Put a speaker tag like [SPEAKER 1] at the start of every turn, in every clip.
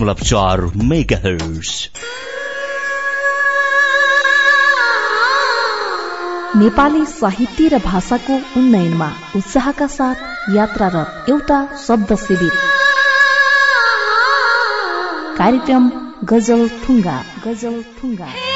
[SPEAKER 1] दशमलव चार मेगा
[SPEAKER 2] नेपाली साहित्य र भाषाको उन्नयनमा उत्साहका साथ यात्रारत एउटा शब्द शिविर। कार्यक्रम गजल थुङ्गा गजल थुङ्गा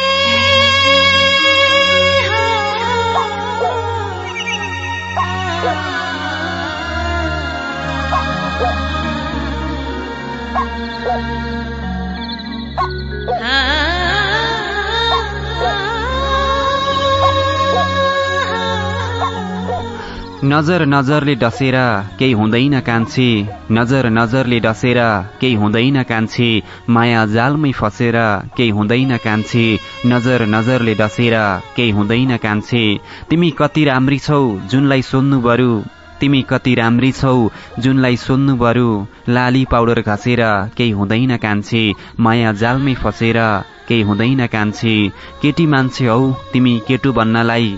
[SPEAKER 3] नजर नजरले डसेर केही हुँदैन कान्छी। नजर नजरले डसेर केही हुँदैन कान्छी। माया जालमै फसेर केही हुँदैन कान्छी। नजर नजरले डसेर केही हुँदैन कान्छी। तिमी कति राम्री छौ जुनलाई सोध्नु बरु। तिमी कति राम्री छौ जुनलाई सोध्नु बरु। लाली पाउडर घसेर केही हुँदैन कान्छी। माया जालमै फसेर केही हुँदैन कान्छी। केटी मान्छे हौ तिमी केटु बन्नलाई।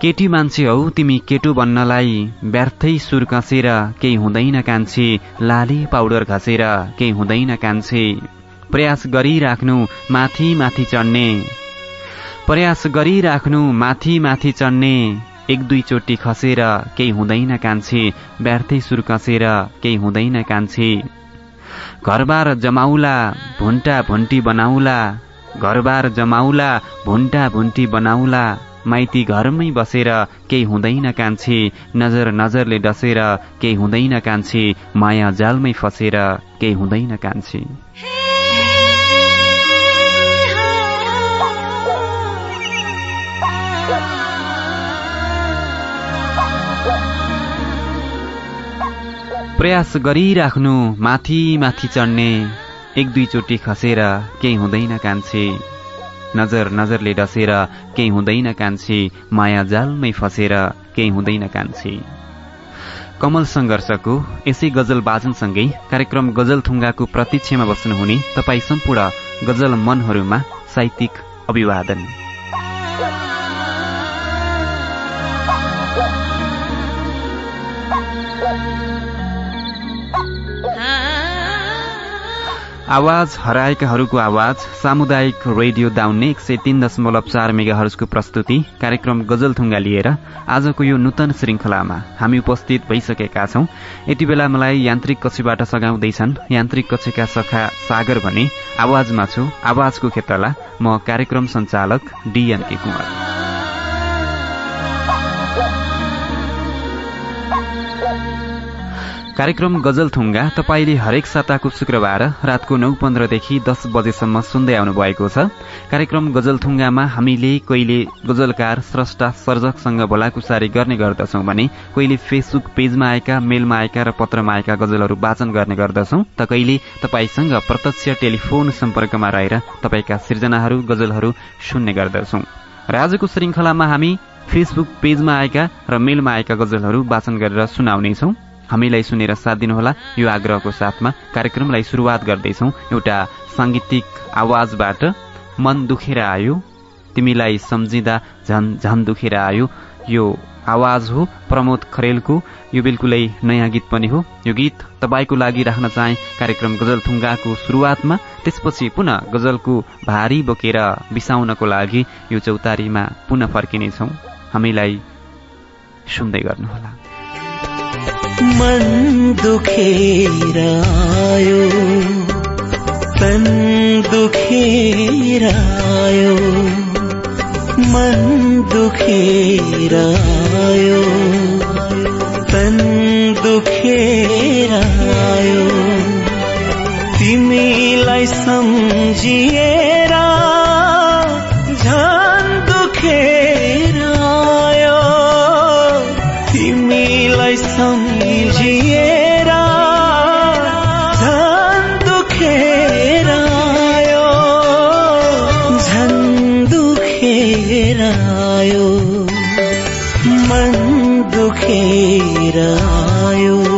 [SPEAKER 3] केटी मान्छे हौ तिमी केटो बन्नलाई व्यर्थै सुर कसेर केही हुँदैन कान्छे। लाली पाउडर घसेर केही हुँदैन कान्छे। प्रयास गरिराख्नु माथि माथि चढ्ने। प्रयास गरिराख्नु माथि माथि चढ्ने। एक दुईचोटि खसेर केही हुँदैन कान्छे। व्यर्थै सुर कसेर केही हुँदैन कान्छे। घरबार जमाउला भुन्टा भुन्टी बनाउला। घरबार जमाउला भुन्टा भुन्टी बनाउला। माइती घरमै बसेर केही हुँदैन कान्छे नजर नजरले डसेर केही हुँदैन कान्छे माया जालमै फसेर केही हुँदैन कान्छे। प्रयास गरिराख्नु माथि माथि चढ्ने एक दुईचोटि खसेर केही हुँदैन कान्छे। नजर नजरले डसेर केही हुँदैन कान्छे माया जालमै फसेर केही हुँदैन कान्छे। कमल सङ्घर्षको यसै गजल बाजनसँगै कार्यक्रम गजल थुङ्गाको प्रतीक्षमा बस्नुहुने तपाईँ सम्पूर्ण गजल मनहरूमा साहित्यिक अभिवादन। आवाज हराएकाहरूको आवाज सामुदायिक रेडियो दाउने एक सय तीन दशमलव चार मेगा हर्सको प्रस्तुति कार्यक्रम गजलथुङ्गा लिएर आजको यो नूतन श्रृङ्खलामा हामी उपस्थित भइसकेका छौं। यति बेला मलाई यान्त्रिक कक्षीबाट सघाउँदैछन्। यान्त्रिक कक्षीका सखा सागर भने आवाजमा छु। आवाजको क्षेत्रलाई म कार्यक्रम सञ्चालक डिएनके कुमार। कार्यक्रम गजलथुङ्गा तपाईँले हरेक साताको शुक्रबार रातको नौ पन्ध्रदेखि दस बजेसम्म सुन्दै आउनु भएको छ। कार्यक्रम गजलथुङ्गामा हामीले कहिले गजलकार स्रष्टा सर्जकसँग भोलाकुसारी गर्ने गर्दछौं भने कहिले फेसबुक पेजमा आएका मेलमा आएका र पत्रमा आएका गजलहरू वाचन गर्ने गर्दछौं। त कहिले तपाईँसँग प्रत्यक्ष टेलिफोन सम्पर्कमा रहेर तपाईँका सृजनाहरू गजलहरू सुन्ने गर्दछौं। र आजको श्रृङ्खलामा हामी फेसबुक पेजमा आएका र मेलमा आएका गजलहरू वाचन गरेर सुनाउनेछौं। हामीलाई सुनेर साथ दिनुहोला। यो आग्रहको साथमा कार्यक्रमलाई सुरुवात गर्दैछौ। एउटा साङ्गीतिक आवाजबाट मन दुखेर आयो तिमीलाई सम्झिँदा झन झन दुखेर आयो। यो आवाज हो प्रमोद खरेलको। यो बिल्कुलै नयाँ गीत पनि हो। यो गीत तपाईँको लागि राख्न चाहे। कार्यक्रम गजल थुङ्गाको सुरुवातमा त्यसपछि पुनः गजलको भारी बोकेर बिसाउनको लागि यो चौतारीमा पुनः फर्किनेछौ। हामीलाई सुन्दै गर्नुहोला।
[SPEAKER 4] मन दुखेर आयो तन दुखेर आयो मन दुखेर आयो तन दुखेर आयो तिमीलाई सम्झिएर दुखेर आयो।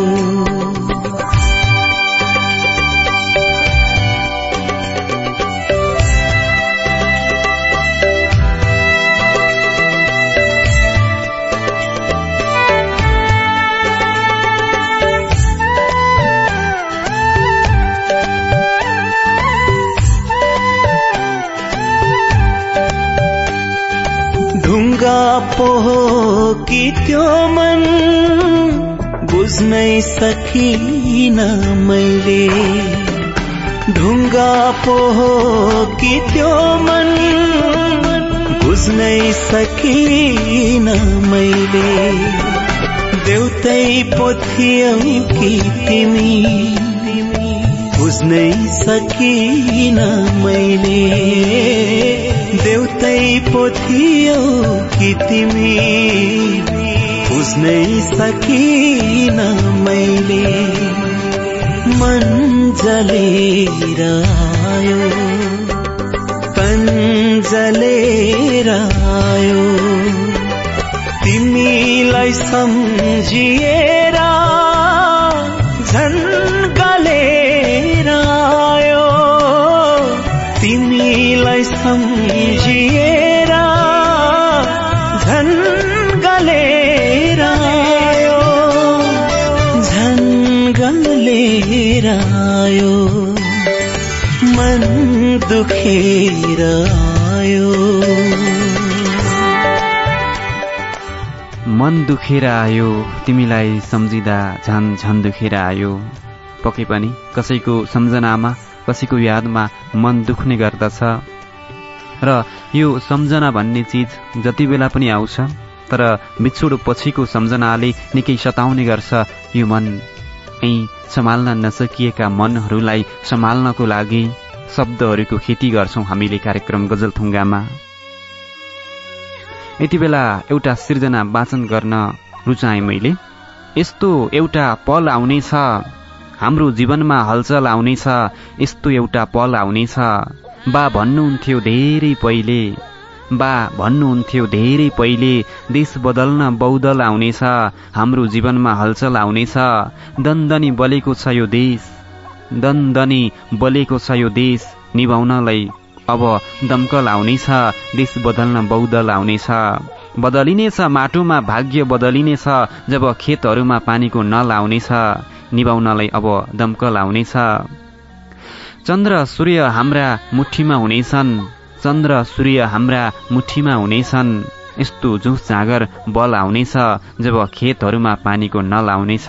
[SPEAKER 4] बुझ्नै सकिन मैले। ढुङ्गा पो हो कि त्यो मन? बुझ्नै सकिन मैले। देउतै पो थियौ कि तिमी? बुझ्नै सकिन मैले। देउतै पो थियौ कि तिमी? बुझ्नै सकिन मैले। मन जलेर आयो तन जलेर आयो तिमीलाई सम्झिएर दुखेर आयो
[SPEAKER 3] मन दुखेर आयो तिमीलाई सम्झिँदा झन् झन् दुखेर आयो पक्कै पनि कसैको सम्झनामा कसैको यादमा मन दुख्ने गर्दछ। र यो सम्झना भन्ने चिज जति बेला पनि आउँछ तर बिछोड पछिको सम्झनाले निकै सताउने गर्छ यो मन। यहीँ सम्हाल्न नसकिएका मनहरूलाई सम्हाल्नको लागि शब्दहरूको खेती गर्छौँ हामीले कार्यक्रम गजलथुङ्गामा। यति बेला एउटा सिर्जना वाचन गर्न रुचाएँ मैले। यस्तो एउटा पल आउनेछ हाम्रो जीवनमा हलचल आउनेछ यस्तो एउटा पल आउनेछ। बा भन्नुहुन्थ्यो धेरै पहिले बा भन्नुहुन्थ्यो धेरै पहिले देश बदल्न बौद्धल आउनेछ हाम्रो जीवनमा हलचल आउनेछ दन्दनी बलेको छ यो देश। दन्दनी बलेको छ यो देश निभाउनलाई अब दमकल आउनेछ देश बदल्न बौद्धल आउनेछ। बदलिनेछ माटोमा भाग्य बदलिनेछ जब खेतहरूमा पानीको नल आउनेछ निभाउनलाई अब दमकल आउनेछ। चन्द्र सूर्य हाम्रा मुठीमा हुनेछन्। चन्द्र सूर्य हाम्रा मुठीमा हुनेछन्। यस्तो जुस जाँगर बल आउनेछ जब खेतहरूमा पानीको नल आउनेछ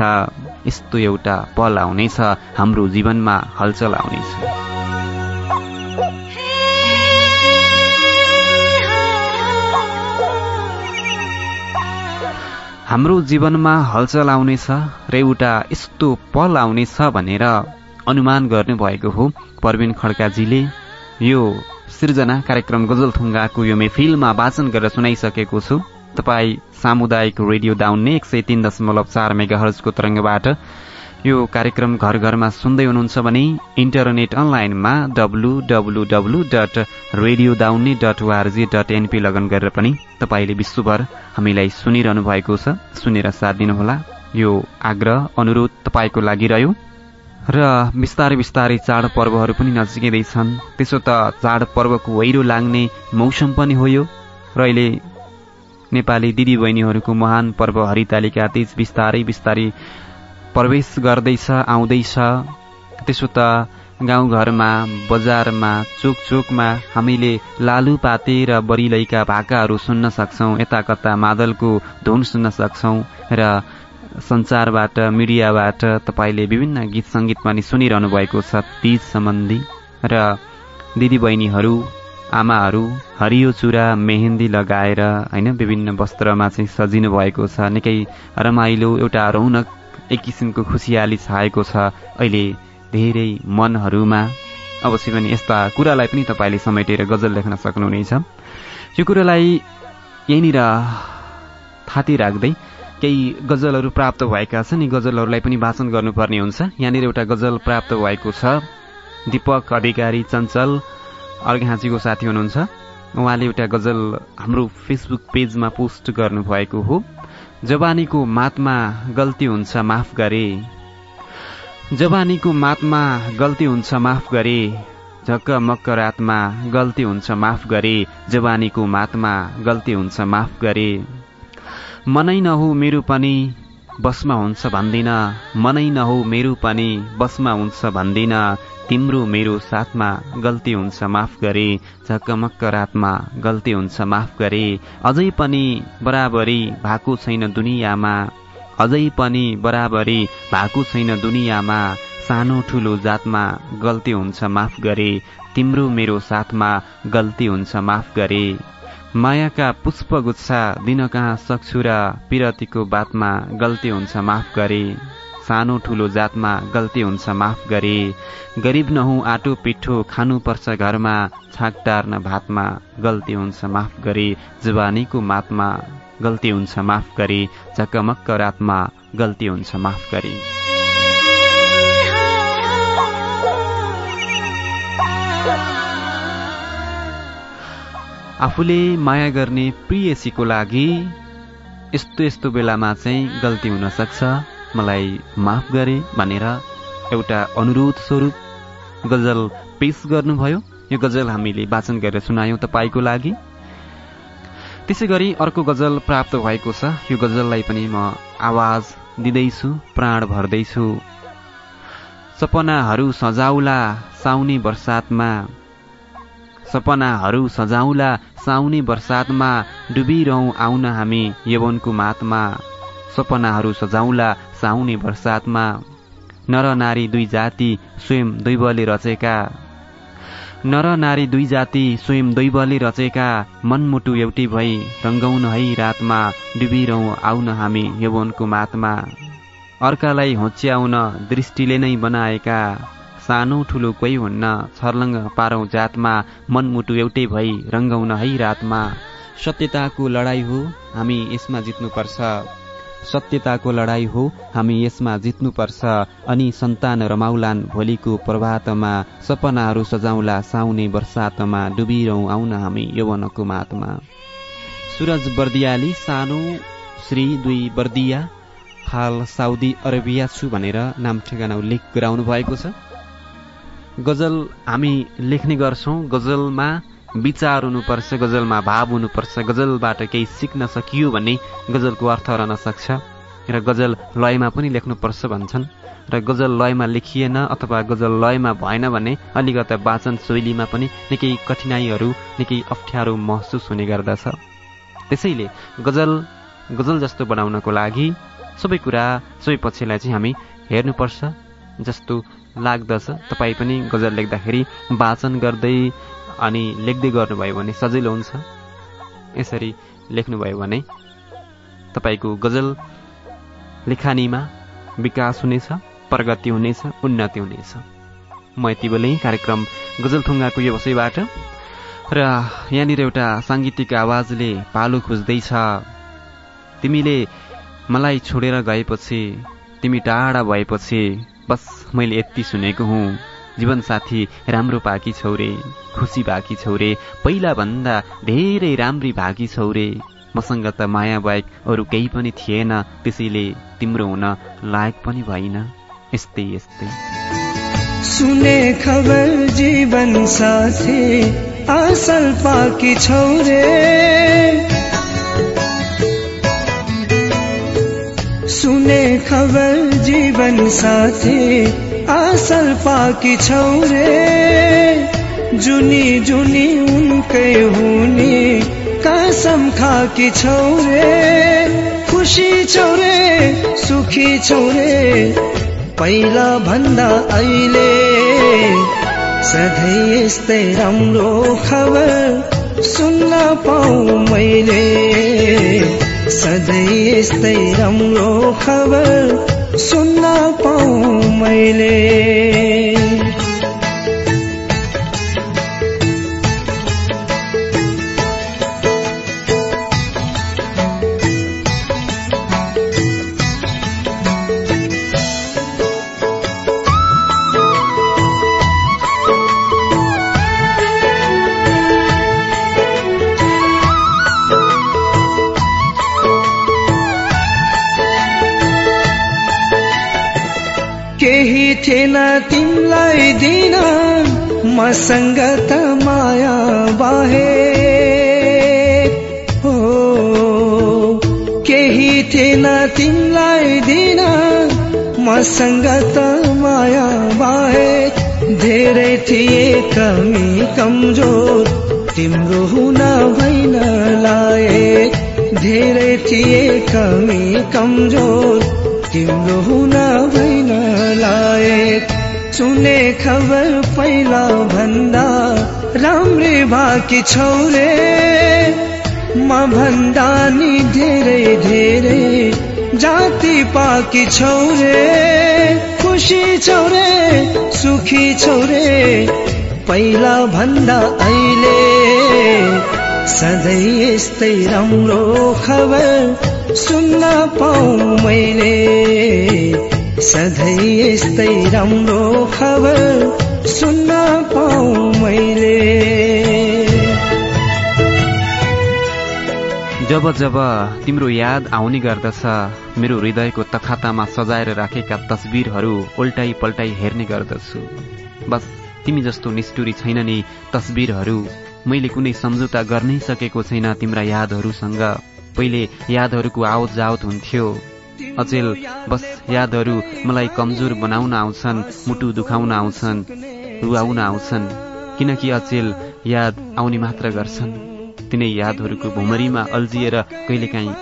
[SPEAKER 3] यस्तो एउटा पल आउनेछ हाम्रो जीवनमा हलचल आउनेछ। हाम्रो जीवनमा हलचल आउनेछ र एउटा यस्तो पल आउनेछ भनेर अनुमान गर्नुभएको हो प्रवीण खड्काजीले। यो सिर्जना कार्यक्रम गजलथुङ्गाको यो मेफिलमा वाचन गरेर सुनाइसकेको छु। तपाईँ सामुदायिक रेडियो दाउन्ने एक सय तीन दशमलव चार मेगा हर्जको तरङ्गबाट। यो कार्यक्रम घर घरमा सुन्दै हुनुहुन्छ भने इन्टरनेट अनलाइनमा W W radio Daunne dot org dot NP log on गरेर पनि तपाईँले विश्वभर हामीलाई सुनिरहनु भएको छ। सुनेर साथ दिनुहोला। यो आग्रह अनुरोध तपाईँको लागि रह्यो। र बिस्तारै बिस्तारै चाडपर्वहरू पनि नजिकैँदैछन्। त्यसो त चाडपर्वको वहिरो लाग्ने मौसम पनि हो यो। र अहिले नेपाली दिदीबहिनीहरूको महान पर्व हरितालिका तीज बिस्तारै बिस्तारै प्रवेश गर्दैछ आउँदैछ। त्यसो त गाउँघरमा बजारमा चोक चोकमा हामीले लालुपाते र बरिलैका भाकाहरू सुन्न सक्छौँ यता कता मादलको धुन सुन्न सक्छौँ र सञ्चारबाट मिडियाबाट तपाईँले विभिन्न गीत सङ्गीत पनि सुनिरहनु भएको छ। तिज सम्बन्धी र दिदीबहिनीहरू आमाहरू हरियो चुरा मेहेन्दी लगाएर होइन विभिन्न वस्त्रमा चाहिँ सजिनु भएको छ। निकै रमाइलो एउटा रौनक एक किसिमको खुसियाली छाएको छ अहिले धेरै मनहरूमा। अवश्य पनि यस्ता कुरालाई पनि तपाईँले समेटेर गजल लेख्न सक्नुहुनेछ। यो कुरालाई यहीँनिर थाती राख्दै केही गजलहरू प्राप्त भएका छन्। यी गजलहरूलाई पनि वाचन गर्नुपर्ने हुन्छ। यहाँनिर एउटा गजल प्राप्त भएको छ। दीपक अधिकारी चञ्चल अर्घाँचीको साथी हुनुहुन्छ। उहाँले एउटा गजल हाम्रो फेसबुक पेजमा पोस्ट गर्नुभएको हो। जवानीको मातमा गल्ती हुन्छ माफ गरे। जवानीको मातमा गल्ती हुन्छ माफ गरे। झक्क मक्क रातमा गल्ती हुन्छ माफ गरे। जवानीको मातमा गल्ती हुन्छ माफ गरे। मनै नहो मेरो पनि बसमा हुन्छ भन्दिन। मनै नहो मेरो पनि बसमा हुन्छ भन्दिन। तिम्रो मेरो साथमा गल्ती हुन्छ माफ गरे। झक्कमक्क रातमा गल्ती हुन्छ माफ गरे। अझै पनि बराबरी भएको छैन दुनियाँमा। अझै पनि बराबरी भएको छैन दुनियाँमा। सानो ठुलो जातमा गल्ती हुन्छ माफ गरे। तिम्रो मेरो साथमा गल्ती हुन्छ माफ गरे। मायाका पुष्पगुच्छा दिन कहाँ सक्छु र पिरतीको बातमा गल्ती हुन्छ माफ गरे। सानो ठुलो जातमा गल्ती हुन्छ माफ गरे। गरिब नहुँ आटो पिठो खानुपर्छ घरमा छाक टार्न भातमा गल्ती हुन्छ माफ गरे। जुबानीको मातमा गल्ती हुन्छ माफ गरे। झकमक्क रातमा गल्ती हुन्छ माफ गरे। आफूले माया गर्ने प्रियसीको लागि यस्तो यस्तो बेलामा चाहिँ गल्ती हुन सक्छ। मलाई माफ गरे भनेर एउटा अनुरोध स्वरूप गजल पेश गर्नुभयो। यो गजल हामीले वाचन गरेर सुनायौँ तपाईँको लागि। त्यसै गरी अर्को गजल प्राप्त भएको छ। यो गजललाई पनि म आवाज दिँदैछु प्राण भर्दैछु। सपनाहरू सजाउला साउने बर्सातमा सपनाहरू सजाउला साउने बर्सातमा डुबिरहँ आउन हामी यवनको मातमा। सपनाहरू सजाउला साउने बर्सातमा। नर नारी दुई जाति स्वयं दैवले रचेका। नर नारी दुई जाति स्वयं दैवले रचेका मनमुटु एउटै भई रङ्गाउन है रातमा डुबिरहँ आउन हामी यवनको मातमा। अर्कालाई होच्याउन दृष्टिले नै बनाएका। सानो ठुलो कोही हुन्न। छर्लङ्ग पारौँ जातमा मनमुटु एउटै भई रङ्गाउन है रातमा। सत्यताको लडाई हो हामी यसमा जित्नुपर्छ। सत्यताको लडाई हो हामी यसमा जित्नुपर्छ। अनि सन्तान रमाउलान् भोलिको प्रभातमा सपनाहरू सजाउला साउने बर्सातमा डुबिरहँ आउन हामी यौवनको मातमा। सुरज बर्दियाली सानो श्री दुई बर्दिया हाल साउदी अरेबिया छु भनेर नाम ठेगाना उल्लेख गराउनु भएको छ। गजल हामी लेख्ने गर्छौँ। गजलमा विचार हुनुपर्छ गजलमा भाव हुनुपर्छ। गजलबाट केही सिक्न सकियो भने गजलको अर्थ रहन सक्छ। र गजल लयमा पनि लेख्नुपर्छ भन्छन्। र गजल लयमा लेखिएन अथवा गजल लयमा भएन भने अलिकता वाचन शैलीमा पनि निकै कठिनाइहरू निकै अप्ठ्यारो महसुस हुने गर्दछ। त्यसैले गजल गजल जस्तो बनाउनको लागि सबै कुरा सबै पक्षलाई चाहिँ हामी हेर्नुपर्छ जस्तो लाग्दछ। तपाईँ पनि गजल लेख्दाखेरि वाचन गर्दै अनि लेख्दै गर्नुभयो भने सजिलो हुन्छ। यसरी लेख्नुभयो भने तपाईँको गजल लेखानीमा विकास हुनेछ प्रगति हुनेछ उन्नति हुनेछ। म यति बेलै कार्यक्रम गजलथुङ्गाको यो वसैबाट र यहाँनिर एउटा साङ्गीतिक आवाजले पालो खोज्दैछ। तिमीले मलाई छोडेर गएपछि तिमी टाढा भएपछि बस मैले यति सुनेको हुँ। जीवनसाथी राम्रो पाकी छौरे खुसी भाकी छौरे पहिला भन्दा धेरै राम्री भाकी छौरे मसँग त माया बाहेक अरू केही पनि थिएन त्यसैले तिम्रो हुन लायक पनि भइन यस्तै यस्तै।
[SPEAKER 5] सुने खबर जीवन साथी असल पाकी छौरे सुने खबर जीवन साथी असल पाकी छौरे जुनी जुनी उनकै हुने कसम खाकी छौरे खुसी छौरे सुखी छौरे पहिला भन्दा अहिले सधैँ यस्तै राम्रो खबर सुन्न पाऊ मैले। सधैँ यस्तै राम्रो खबर सुन्न पाऊ मैले। मसँग त माया बाहे। हो केही थिएन तिमीलाई दिन मसँग त माया बाहे। धेरै थिए कमी कमजोर तिम्रो हुन भइन लाए। धेरै थिए कमी कमजोर तिम्रो हुन लाए सुने खबर पहिला भन्दा राम्रै बाँकी छौरे म भन्दा नि धेरै धेरै जाति पाकी छौरे खुसी छौरे सुखी छौरे पहिला भन्दा अहिले सधैँ यस्तै राम्रो खबर सुन्न पाऊ मैले। सधैँ यस्तै राम्रो खबर सुन्न पाऊ मैले।
[SPEAKER 3] जब जब तिम्रो याद आउने गर्दछ मेरो हृदयको तखातामा सजाएर राखेका तस्बिरहरू उल्टाइ पल्टाइ हेर्ने गर्दछु। बस तिमी जस्तो निष्ठुरी छैन नि तस्बिरहरू। मैले कुनै सम्झौता गर्नै सकेको छैन तिम्रा यादहरूसँग। पहिले यादहरूको आवत जावत हुन्थ्यो। अचेल बस यादहरू मलाई कमजोर बनाउन आउँछन् मुटु दुखाउन आउँछन् रुवाउन आउँछन्। किनकि अचेल याद आउने मात्र गर्छन्। तिनै यादहरूको भुमरीमा अल्झिएर कहिलेकाहीँ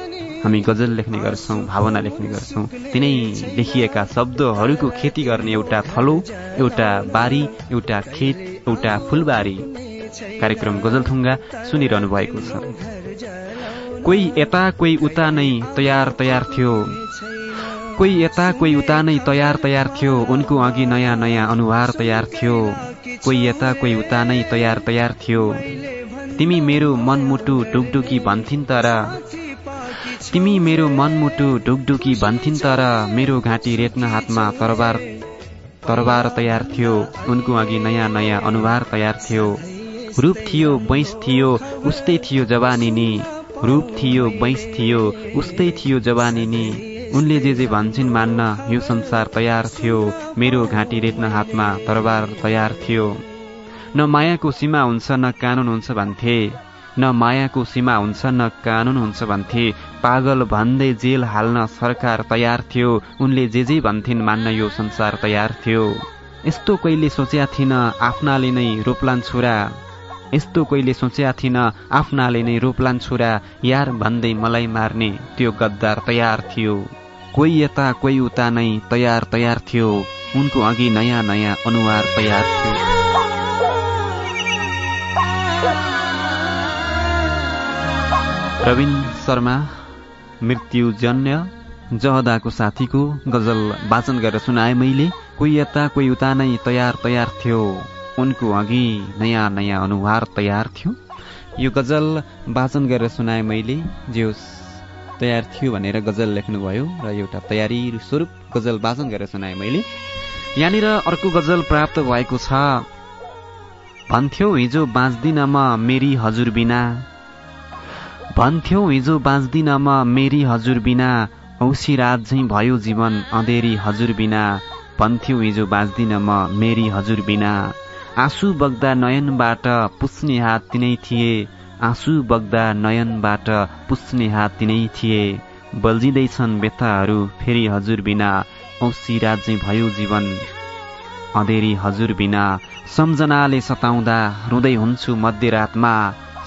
[SPEAKER 3] हामी गजल लेख्ने गर्छौँ भावना लेख्ने गर्छौँ। तिनै लेखिएका शब्दहरूको खेती गर्ने एउटा थलो एउटा बारी एउटा खेत एउटा फुलबारी। कार्यक्रम गजलथुङ्गा सुनिरहनु भएको छ। कोही यता कोही उता नै तयार तयार थियो। कोही यता कोही उता नै तयार तयार थियो। उनको अघि नयाँ नयाँ अनुहार तयार थियो। कोही यता कोही उता नै तयार तयार थियो। तिमी मेरो मनमुटु ढुकढुकी भन्थिन् तर तिमी मेरो मनमुटु ढुकढुकी भन्थिन् तर मेरो घाँटी रेट्न हातमा तरबार तरबार तयार थियो। उनको अघि नयाँ नयाँ अनुहार तयार थियो। रूप थियो बैंस थियो उस्तै थियो जवानी नि। रूप थियो बैंस थियो उस्तै थियो जवानी नि उनले जे जे भन्छन् मान्न यो संसार तयार थियो मेरो घाँटी रेट्न हातमा तरबार तयार थियो। न मायाको सीमा हुन्छ न कानुन हुन्छ भन्थे। न मायाको सीमा हुन्छ न कानुन हुन्छ भन्थे। पागल भन्दै जेल हाल्न सरकार तयार थियो उनले जे जे भन्थिन् मान्न यो संसार तयार थियो। यस्तो कहिले सोच्या थिइन आफ्नाले नै रोप्लान् छोरा। यस्तो कहिले सोच्या थिइन आफ्नाले नै रोप्लान् छोरा यार भन्दै मलाई मार्ने त्यो गद्दार तयार थियो। कोही यता कोही उता नै तयार तयार थियो। उनको अघि नयाँ नयाँ अनुहार तयार थियो। प्रवीण शर्मा मृत्युजन्य जहदाको साथीको गजल वाचन गरेर सुनाए मैले। कोही यता कोही उता नै तयार तयार थियो। उनको अघि नयाँ नयाँ अनुहार तयार थियो। यो गजल वाचन गरेर सुनाए मैले जे तयार थियो भनेर गजल लेख्नुभयो र एउटा तयारी स्वरूप गजल वाचन गरेर सुनाए मैले। यहाँनिर अर्को गजल प्राप्त भएको छ। भन्थ्यौ हिजो बाँच्दिन म मेरी हजुर बिना। भन्थ्यौ हिजो बाँच्दिन म मेरी हजुर बिना। औसी रात झैँ भयो जीवन अँधेरी हजुर बिना। भन्थ्यौ हिजो बाँच्दिन म मेरी हजुर बिना। आँसु बग्दा नयनबाट पुस्ने हात तिनै थिए। आँसु बग्दा नयनबाट पुस्ने हात तिनै थिए। बल्झिँदैछन् व्यथाहरू फेरि हजुर बिना। औसी झैँ भयो जीवन। अँधेरी हजुर बिना। सम्झनाले सताउँदा रुँदै हुन्छु मध्यरातमा।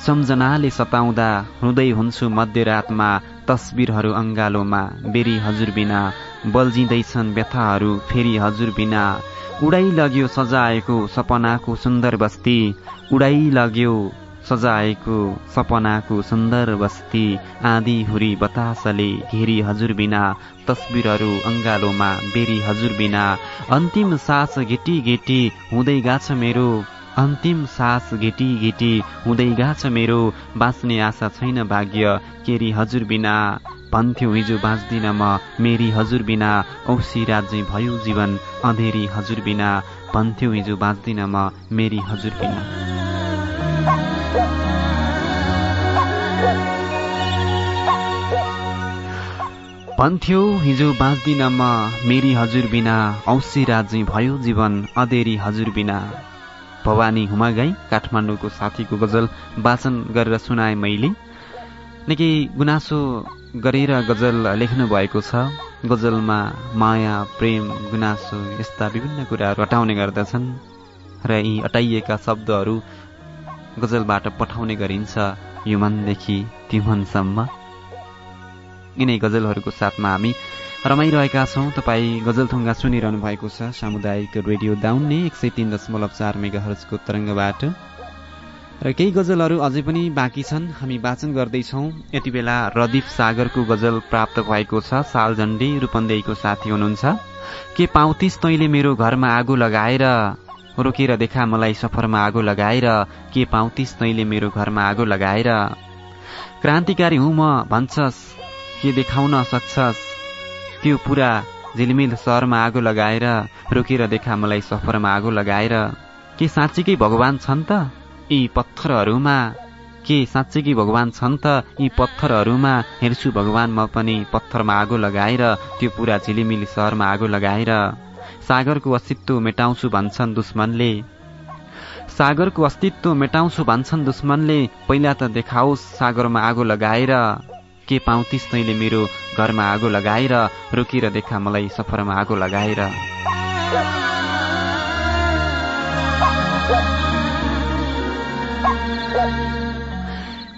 [SPEAKER 3] सम्झनाले सताउँदा हुँदै हुन्छु मध्यरातमा। तस्बिरहरू अङ्गालोमा बेरी हजुर बिना बल्झिँदैछन् व्यथाहरू फेरि हजुर बिना उडाइ लग्यो सजाएको सपनाको सुन्दर बस्ती। उडाइ लग्यो सजाएको सपनाको सुन्दर बस्ती। आँधी हुरी बतासले घेरी हजुर बिना तस्बिरहरू अङ्गालोमा बेरी हजुर बिना अन्तिम सास घेटी घेटी हुँदै गाछ मेरो। अन्तिम सास घेटी घेटी हुँदै गाछ मेरो। बाँच्ने आशा छैन भाग्य। केरी हजुर बिना भन्थ्यो हिजो बाँच्दिन म। मेरी हजुर बिना औसी राज्य भयो जीवन। अँधेरी हजुर बिना भन्थ्यो हिजो बाँच्दिन म। मेरी हजुर बिना। भन्थ्यो हिजो बाँच्दिन म। मेरी हजुर बिना औसी राज्य भयो जीवन। अँधेरी हजुर बिना। भवानी हुमागाई काठमाडौँको साथीको गजल वाचन गरेर सुनाए मैले। निकै गुनासो गरेर गजल लेख्नु भएको छ। गजलमा माया प्रेम गुनासो यस्ता विभिन्न कुराहरू अटाउने गर्दछन् र यी अटाइएका शब्दहरू गजलबाट पठाउने गरिन्छ यो मनदेखि त्यो मनसम्म यिनै गजलहरूको साथमा हामी रमाइरहेका छौँ। तपाईँ गजलथुङ्गा सुनिरहनु भएको छ सामुदायिक रेडियो दाउन्ने एक सय तिन दशमलव चार मेगा हर्जको तरङ्गबाट। र केही गजलहरू अझै पनि बाँकी छन्। हामी वाचन गर्दैछौँ। यति बेला रदीप सागरको गजल प्राप्त भएको छ। सालझण्डी रूपन्देहीको साथी हुनुहुन्छ। के पाउतिस तैँले मेरो घरमा आगो लगाएर? रोकेर देखा मलाई सफरमा आगो लगाएर। के पाउतिस तैँले मेरो घरमा आगो लगाएर? क्रान्तिकारी हुँ म भन्छस्। के देखाउन सक्छस्? त्यो पुरा झिलमिल सहरमा आगो लगाएर रोकेर देखा मलाई सफरमा आगो लगाएर के साँच्चीकै भगवान छन् त? यी पत्थरहरूमा के साँच्चीकै भगवान छन् त? यी पत्थरहरूमा हेर्छु भगवान म पनि पत्थरमा आगो लगाएर त्यो पुरा झिलिमिली सहरमा आगो लगाएर सागरको अस्तित्व मेटाउँछु भन्छन् दुश्मनले। सागरको अस्तित्व मेटाउँछु भन्छन् दुश्मनले पहिला त देखाओस् सागरमा आगो लगाएर। के पाउँतिस तैँले मेरो घरमा आगो लगाएर रोकिएर देखा मलाई सफरमा आगो लगाएर।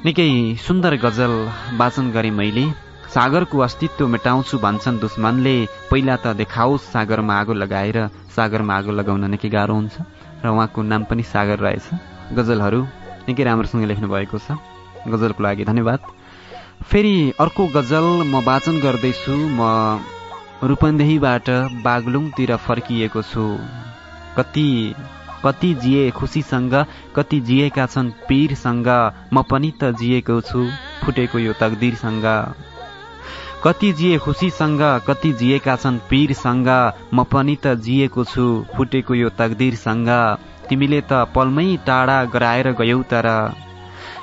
[SPEAKER 3] निकै सुन्दर गजल वाचन गरेँ मैले। सागरको अस्तित्व मेटाउँछु भन्छन् दुश्मनले पहिला त देखाओस् सागरमा आगो लगाएर सागरमा आगो लगाउन निकै गाह्रो हुन्छ। र उहाँको नाम पनि सागर रहेछ। गजलहरू निकै राम्रोसँग लेख्नु भएको छ। गजलको लागि धन्यवाद। फेरि अर्को गजल म वाचन गर्दैछु। म रूपन्देहीबाट बागलुङतिर फर्किएको छु। कति कति जिए खुसीसँग कति जिएका छन् पीरसँग म पनि त जिएको छु फुटेको यो तकदिरसँग। कति जिए खुसीसँग कति जिएका छन् पीरसँग म पनि त जिएको छु फुटेको यो तकदिरसँग। तिमीले त पलमै टाढा गराएर गयौ तर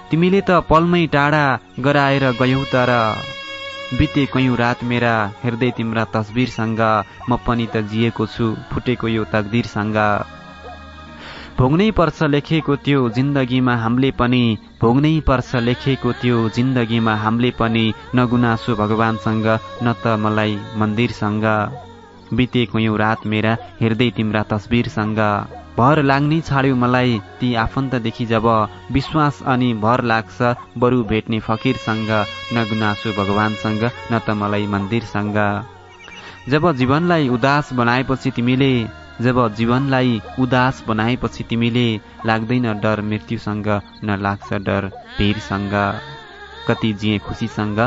[SPEAKER 3] तिमीले त पलमै टाढा गराएर गयौ तर बिते कयौँ रात मेरा हेर्दै तिम्रा तस्बिरसँग म पनि त जिएको छु फुटेको यो तकदिरसँग। भोग्नै पर्छ लेखेको त्यो जिन्दगीमा हामीले पनि भोग्नै पर्छ लेखेको त्यो जिन्दगीमा हामीले पनि नगुनासो भगवानसँग न त मलाई मन्दिरसँग। बितेको यो रात मेरा हेर्दै तिम्रा तस्बिरसँग। भर लाग्नै छाड्यो मलाई ती आफन्तदेखि जब विश्वास अनि भर लाग्छ बरु भेट्ने फकिरसँग नगुनासो भगवानसँग न त मलाई मन्दिरसँग। जब जीवनलाई उदास बनाएपछि तिमीले जब जीवनलाई उदास बनाएपछि तिमीले लाग्दैन डर मृत्युसँग न लाग्छ डर भिरसँग कति जिए खुसीसँग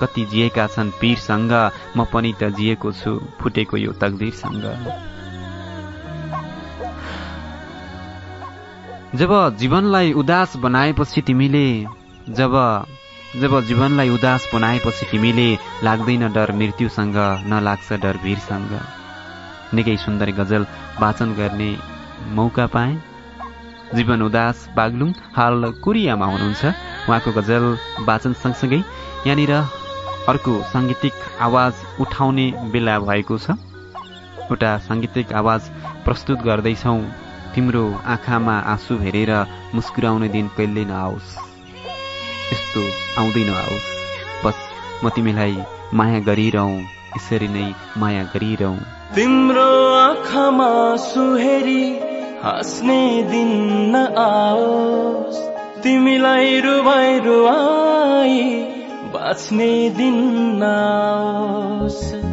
[SPEAKER 3] कति जिएका छन् पीरसँग म पनि त जिएको छु फुटेको यो तकदिरसँग। जब जीवनलाई उदास बनाएपछि तिमीले जब जब जीवनलाई उदास बनाएपछि तिमीले लाग्दैन डर मृत्युसँग नलाग्छ डर भिरसँग निकै सुन्दर गजल वाचन गर्ने मौका पाएँ। जीवन उदास बागलुङ हाल कोरियामा हुनुहुन्छ। उहाँको गजल वाचन सँगसँगै यहाँनिर अर्को साङ्गीतिक आवाज उठाउने बेला भएको छ। एउटा साङ्गीतिक आवाज प्रस्तुत गर्दैछौ। तिम्रो आँखामा आँसु हेरेर मुस्कुराउने दिन कहिले नआओस्। यस्तो आउँदै नआओस्। बस म तिमीलाई माया गरिरहँ यसरी नै माया गरिरहँ।
[SPEAKER 6] तिम्रो आँखामा सुहेरी हाँस्ने दिन नआओस्। तिमीलाई रुवाई रुवाई बाँच्ने दिन नआओस्।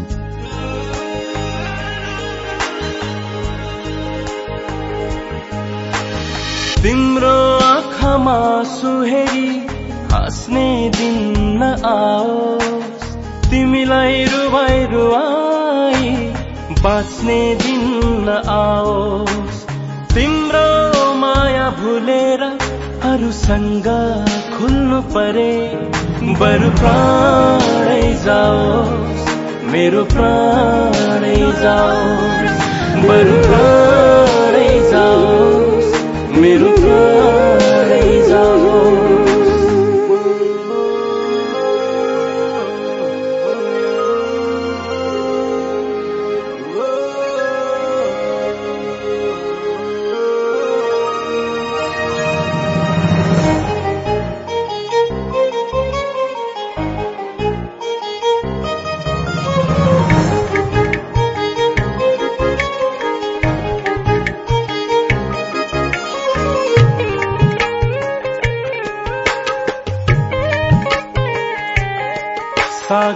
[SPEAKER 6] तिम्रो आँखामा सुहेरी हाँस्ने दिन नआओस् तिमीलाई रुवाई रुवाई बाँच्ने दिन नआओस् तिम्रो माया भुलेर अरूसँग खुल्नु परे बरु प्राणै जाओस्। मेरो प्राणै जाओस्। बरु प्राणै जाओस्। मेरो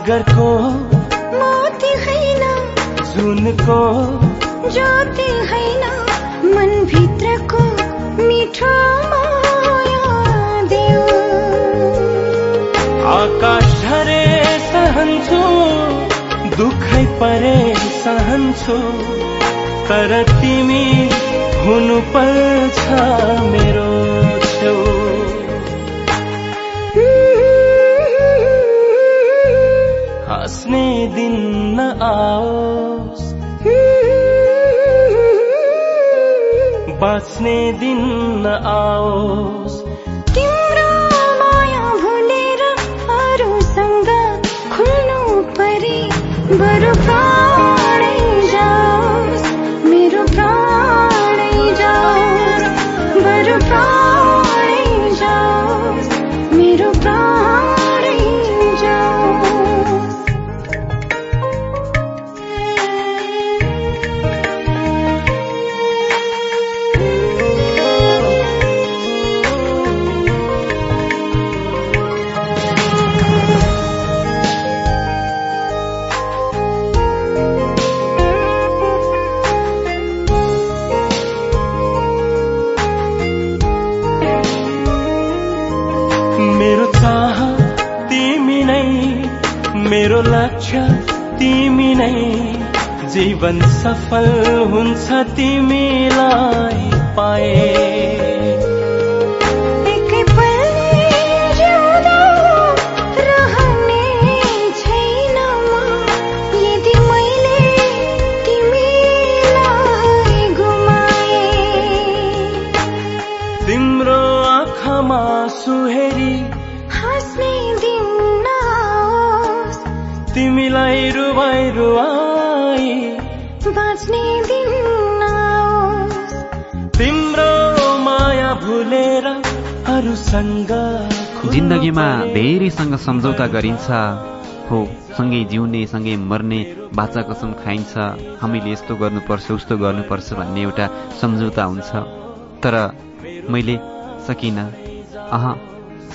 [SPEAKER 6] सागरको
[SPEAKER 7] मोती होइन
[SPEAKER 6] जुनको
[SPEAKER 7] ज्योति होइन मनभित्रको मिठो देऊ।
[SPEAKER 6] आकाश झरे सहन्छु दुखै परे सहन्छु तर तिमी हुनु पर्छ मेरो। हाँस्ने दिन नआओस् बाँच्ने दिन नआओस्
[SPEAKER 7] तिम्रो माया भुलेर अरूसँग खुल्नु परे बरु मेरो
[SPEAKER 6] लक्ष्य तिमी नै। जीवन सफल हुन्छ तिमीलाई पाए।
[SPEAKER 3] जिन्दगीमा। धेरैसँग सम्झौता गरिन्छ। हो सँगै जिउने सँगै मर्ने बाचा कसम खाइन्छ। हामीले यस्तो गर्नुपर्छ उस्तो गर्नुपर्छ भन्ने एउटा सम्झौता हुन्छ। तर मैले सकिनँ अह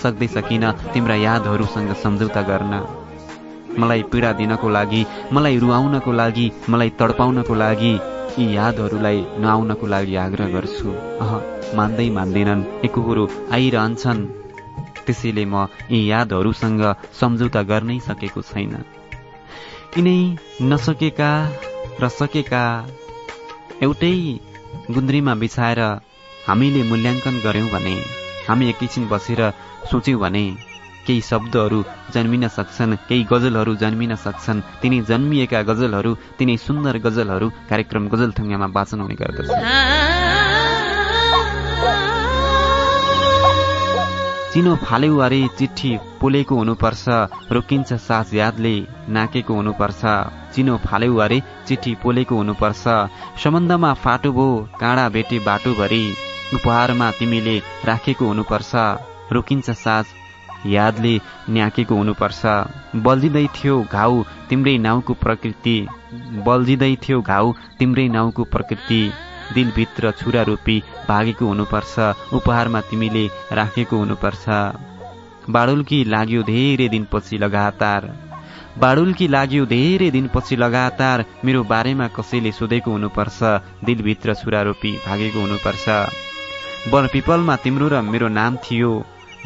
[SPEAKER 3] सक्दै सकिनँ तिम्रा यादहरूसँग सम्झौता गर्न। मलाई पीडा दिनको लागि मलाई रुवाउनको लागि मलाई तडपाउनको लागि यी यादहरूलाई नआउनको लागि आग्रह गर्छु। अह मान्दै मान्दैनन्। एकहोरो आइरहन्छन्। त्यसैले म यी यादहरूसँग सम्झौता गर्नै सकेको छैन। यिनै नसकेका र सकेका एउटै गुन्द्रीमा बिछाएर हामीले मूल्याङ्कन गर्यौँ भने हामी एकैछिन बसेर सोच्यौँ भने केही शब्दहरू जन्मिन सक्छन् केही गजलहरू जन्मिन सक्छन्। तिनी जन्मिएका गजलहरू तिनै सुन्दर गजलहरू कार्यक्रम गजल थुङ्गामा वाचन हुने गर्दछ। चिनो फाल्यौ अरे चिठी पोलेको हुनुपर्छ रोकिन्छ सास यादले नाकेको हुनुपर्छ। चिनो फाल्यौ अरे चिठी पोलेको हुनुपर्छ। सम्बन्धमा फाटो भो काँडा भेटे बाटोभरि। उपहारमा तिमीले राखेको हुनुपर्छ। रोकिन्छ सास यादले न्याकेको हुनुपर्छ। बल्झिँदै थियो घाउ तिम्रै नाउँको प्रकृति। बल्झिँदै थियो घाउ तिम्रै नाउँको प्रकृति। दिलभित्र छुरा रोपी भागेको हुनुपर्छ उपहारमा तिमीले राखेको हुनुपर्छ। बाडुल्की लाग्यो धेरै दिनपछि लगातार। बाडुल्की लाग्यो धेरै दिनपछि लगातार मेरो बारेमा कसैले सोधेको हुनुपर्छ दिलभित्र छुरा रोपी भागेको हुनुपर्छ। बर पिपलमा तिम्रो र मेरो नाम थियो।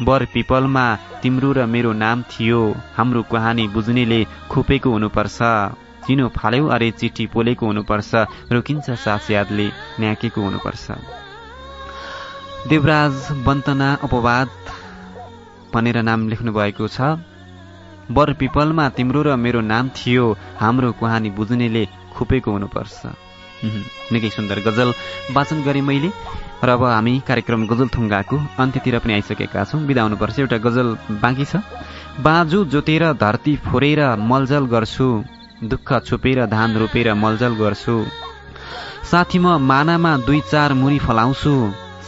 [SPEAKER 3] बर पिपलमा तिम्रो र मेरो नाम थियो। हाम्रो कहानी बुझ्नेले खोपेको हुनुपर्छ। चिनो फाल्यौ अरे चिठी पोलेको हुनुपर्छ। रोकिन्छ सास यादले न्याकेको हुनुपर्छ। देवराज बन्तना अपवाद भनेर नाम लेख्नु भएको छ। बर पिपलमा तिम्रो र मेरो नाम थियो। हाम्रो कहानी बुझ्नेले खोपेको हुनुपर्छ। निकै सुन्दर गजल वाचन गरेँ मैले। र अब हामी कार्यक्रम गजल थुङ्गाको अन्त्यतिर पनि आइसकेका छौँ। बिदा हुनुपर्छ। एउटा गजल बाँकी छ। बाजु जोतेर धरती फोरेर मलजल गर्छु। दुःख छुपेर धान रोपेर मलजल गर्छु। साथी म मानामा दुई चार मुरी फलाउँछु।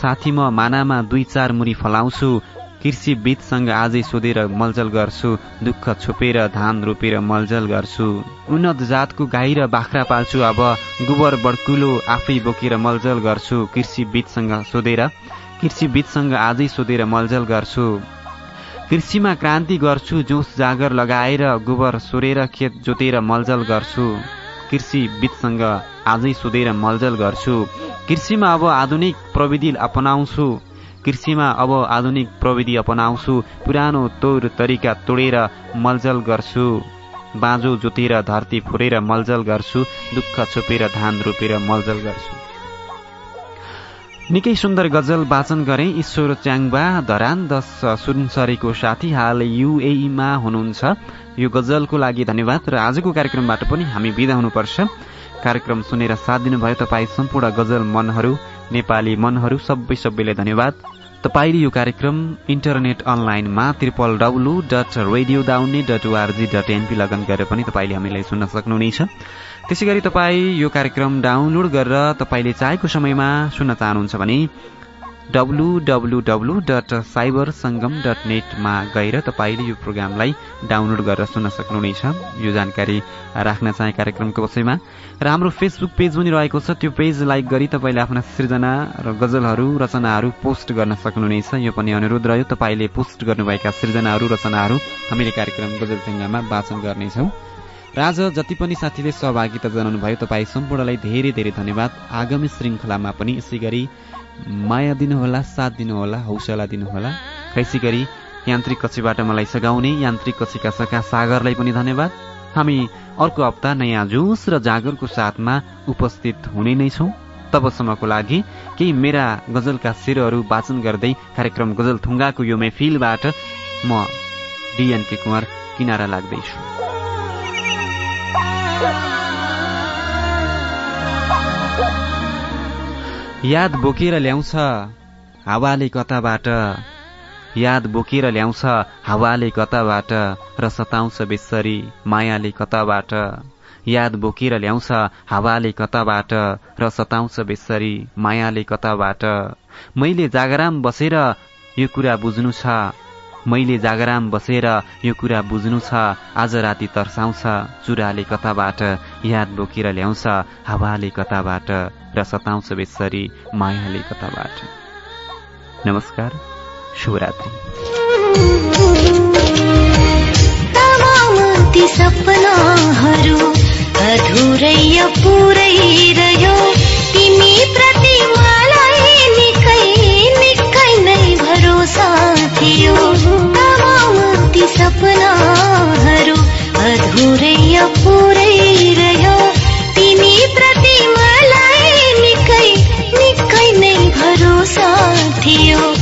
[SPEAKER 3] साथी म मानामा दुई चार मुरी फलाउँछु। कृषिविदसँग आजै सोधेर मलजल गर्छु दुःख छोपेर धान रोपेर मलजल गर्छु। उन्नत जातको गाई र बाख्रा पाल्छु अब गोबर बड्कुलो आफै बोकेर मलजल गर्छु कृषिविदसँग सोधेर कृषिविदसँग आजै सोधेर मलजल गर्छु। कृषिमा क्रान्ति गर्छु जोस जागर लगाएर गोबर सोरेर खेत जोतेर मलजल गर्छु। कृषि विदसँग आजै सोधेर मलजल गर्छु। कृषिमा अब आधुनिक प्रविधि अपनाउँछु। कृषिमा अब आधुनिक प्रविधि अपनाउँछु। पुरानो तौर तरिका तोडेर मलजल गर्छु। बाँझो जोतेर धरती फुरेर मलजल गर्छु। दुःख छोपेर धान रोपेर मलजल गर्छु। निकै सुन्दर गजल वाचन गरे। ईश्वर च्याङबा धरान दस सुनसरीको साथी हाल युएईमा हुनुहुन्छ। यो गजलको लागि धन्यवाद र आजको कार्यक्रमबाट पनि हामी बिदा हुनुपर्छ। कार्यक्रम सुनेर साथ दिनुभयो तपाईँ सम्पूर्ण गजल मनहरू नेपाली मनहरू सबै सबैलाई धन्यवाद। तपाईँले यो कार्यक्रम इन्टरनेट अनलाइनमा triple W dot radio Daune dot org dot NP log on गरेर पनि तपाईँले हामीलाई सुन्न सक्नुहुनेछ। त्यसै गरी तपाईँ यो कार्यक्रम डाउनलोड गरेर तपाईँले चाहेको समयमा सुन्न चाहनुहुन्छ भने W W W dot cyber Sangam dot नेटमा गएर तपाईँले यो प्रोग्रामलाई डाउनलोड गरेर सुन्न सक्नुहुनेछ। यो जानकारी राख्न चाहे कार्यक्रमको विषयमा। र हाम्रो फेसबुक पेज पनि रहेको छ। त्यो पेज लाइक गरी तपाईँले आफ्ना सृजना र गजलहरू रचनाहरू पोस्ट गर्न सक्नुहुनेछ। यो पनि अनुरोध रह्यो। तपाईँले पोस्ट गर्नुभएका सृजनाहरू रचनाहरू हामीले कार्यक्रम गजलचङ्गामा वाचन गर्नेछौँ। र आज जति पनि साथीले सहभागिता जनाउनु भयो तपाईँ सम्पूर्णलाई धेरै धेरै धन्यवाद। आगामी श्रृङ्खलामा पनि यसै गरी माया दिनुहोला साथ दिनुहोला हौसला दिनुहोला। कैसी गरी यान्त्रिक कक्षीबाट मलाई सघाउने यान्त्रिक कक्षीका सखा सागरलाई पनि धन्यवाद। हामी अर्को हप्ता नयाँ जोस र जागरको साथमा उपस्थित हुने नै छौँ। तबसम्मको लागि केही मेरा गजलका शिरहरू वाचन गर्दै कार्यक्रम गजल थुङ्गाको यो मेफिलबाट म डिएनके कुमार किनारा लाग्दैछु। याद बोकेर ल्याउँछ हावाले कताबाट। याद बोकेर ल्याउँछ हावाले कताबाट र सताउँछ बेसरी मायाले कताबाट। याद बोकेर ल्याउँछ हावाले कताबाट र सताउँछ बेसरी मायाले कताबाट। मैले जागराम बसेर यो कुरा बुझ्नु छ। मैले जागराम बसेर यो कुरा बुझ्नु छ। आज राति तर्साउँछ चुराले कताबाट। याद बोकेर ल्याउँछ हावाले कताबाट। र सताउँछ बेसरी मायाले कताबाट नमस्कार शुभरात्रि।
[SPEAKER 7] सपनाहरू अधुरै पुरै रह्यो। तिमी प्रति मलाई निकै निकै नै भरोसा थियो। ती सपनाहरू अधुरै पुरै रह्यो। थियो